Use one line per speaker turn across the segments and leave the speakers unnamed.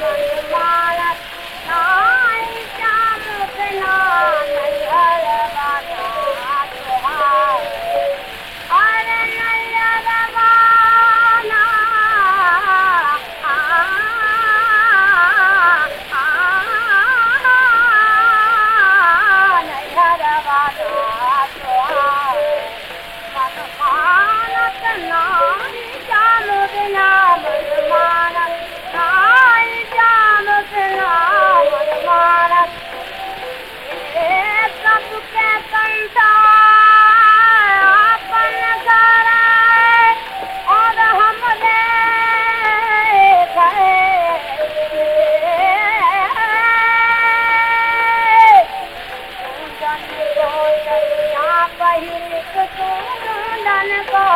Yeah.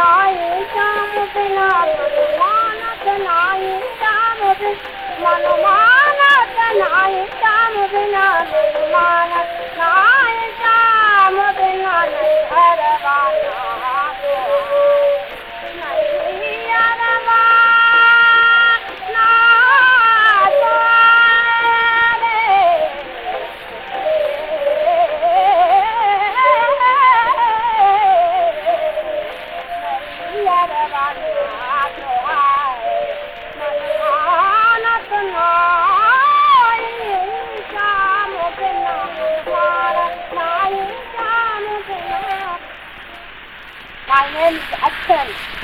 น้อยนิ My name is Akshen.